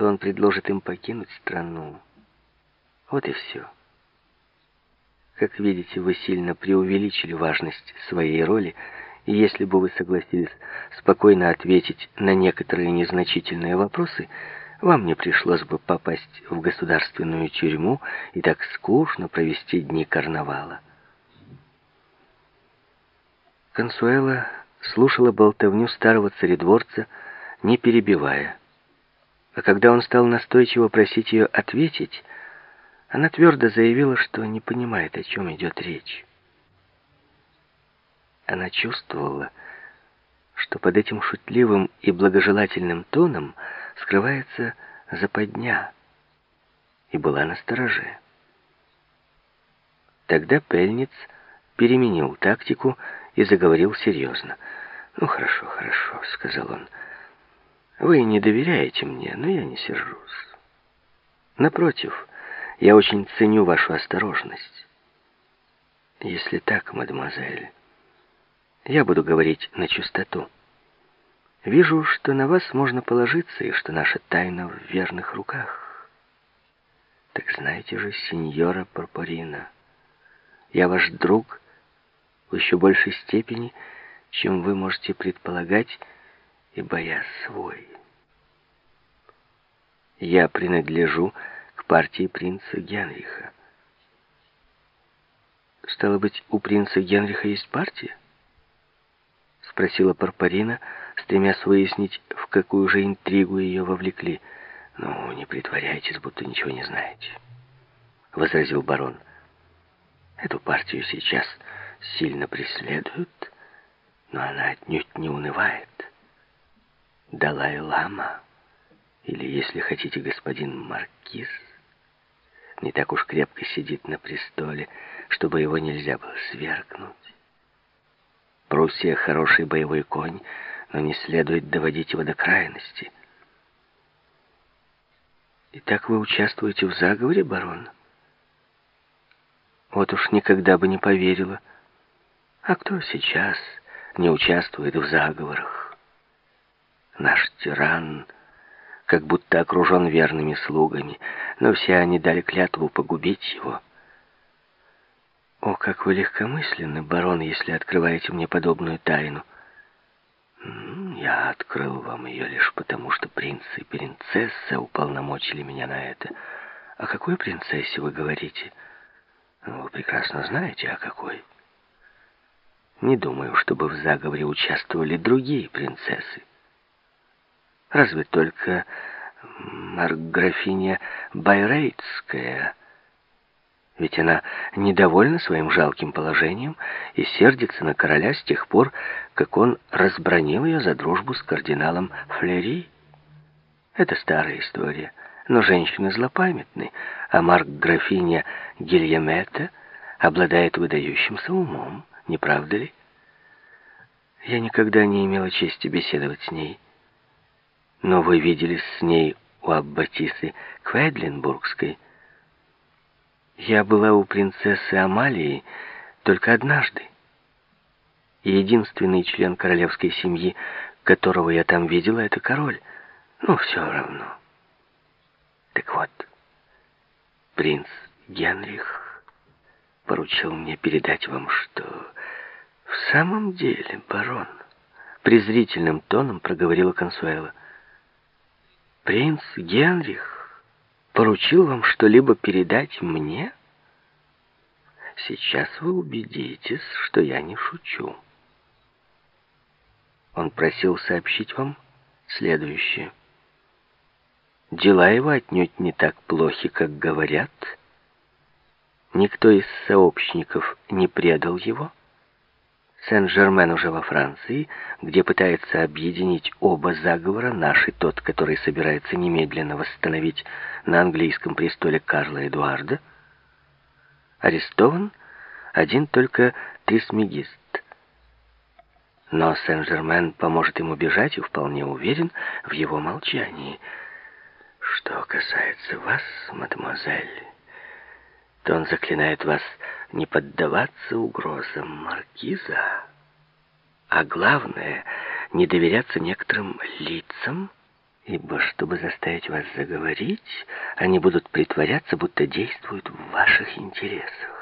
что он предложит им покинуть страну. Вот и все. Как видите, вы сильно преувеличили важность своей роли, и если бы вы согласились спокойно ответить на некоторые незначительные вопросы, вам не пришлось бы попасть в государственную тюрьму и так скучно провести дни карнавала. Консуэла слушала болтовню старого царедворца, не перебивая. А когда он стал настойчиво просить ее ответить, она твердо заявила, что не понимает, о чем идет речь. Она чувствовала, что под этим шутливым и благожелательным тоном скрывается западня, и была на стороже. Тогда Пельниц переменил тактику и заговорил серьезно. «Ну, хорошо, хорошо», — сказал он. «Вы не доверяете мне, но я не сержусь. Напротив, я очень ценю вашу осторожность. Если так, мадемуазель, я буду говорить на чистоту. Вижу, что на вас можно положиться, и что наша тайна в верных руках. Так знаете же, сеньора Порпорина, я ваш друг в еще большей степени, чем вы можете предполагать, ибо я свой. Я принадлежу к партии принца Генриха. Стало быть, у принца Генриха есть партия? Спросила Парпарина, стремясь выяснить, в какую же интригу ее вовлекли. «Ну, не притворяйтесь, будто ничего не знаете», — возразил барон. «Эту партию сейчас сильно преследуют, но она отнюдь не унывает. Далай-лама, или, если хотите, господин Маркиз, не так уж крепко сидит на престоле, чтобы его нельзя было свергнуть. Пруссия — хороший боевой конь, но не следует доводить его до крайности. Итак, вы участвуете в заговоре, барон? Вот уж никогда бы не поверила. А кто сейчас не участвует в заговорах? Наш тиран как будто окружен верными слугами, но все они дали клятву погубить его. О, как вы легкомысленны, барон, если открываете мне подобную тайну. Я открыл вам ее лишь потому, что принц и принцесса уполномочили меня на это. О какой принцессе вы говорите? Ну, вы прекрасно знаете, о какой. Не думаю, чтобы в заговоре участвовали другие принцессы. Разве только марграфиня Байрейтская. Ведь она недовольна своим жалким положением и сердится на короля с тех пор, как он разбронил ее за дружбу с кардиналом Флери. Это старая история, но женщины злопамятны, а марк-графиня Гильямета обладает выдающимся умом, не правда ли? Я никогда не имела чести беседовать с ней. Но вы виделись с ней у Аббатисы Кведлинбургской. Я была у принцессы Амалии только однажды. Единственный член королевской семьи, которого я там видела, это король. Ну, все равно. Так вот, принц Генрих поручил мне передать вам, что в самом деле, барон, презрительным тоном проговорила Консуэла, принц Генрих поручил вам что-либо передать мне? Сейчас вы убедитесь, что я не шучу. Он просил сообщить вам следующее. Дела его отнюдь не так плохи, как говорят. Никто из сообщников не предал его. Сен-Жермен уже во Франции, где пытается объединить оба заговора, наш и тот, который собирается немедленно восстановить на английском престоле Карла Эдуарда. Арестован один только Трисмегист. Но Сен-Жермен поможет ему бежать и вполне уверен в его молчании. Что касается вас, мадемуазель, то он заклинает вас не поддаваться угрозам маркиза, а главное, не доверяться некоторым лицам Ибо, чтобы заставить вас заговорить, они будут притворяться, будто действуют в ваших интересах.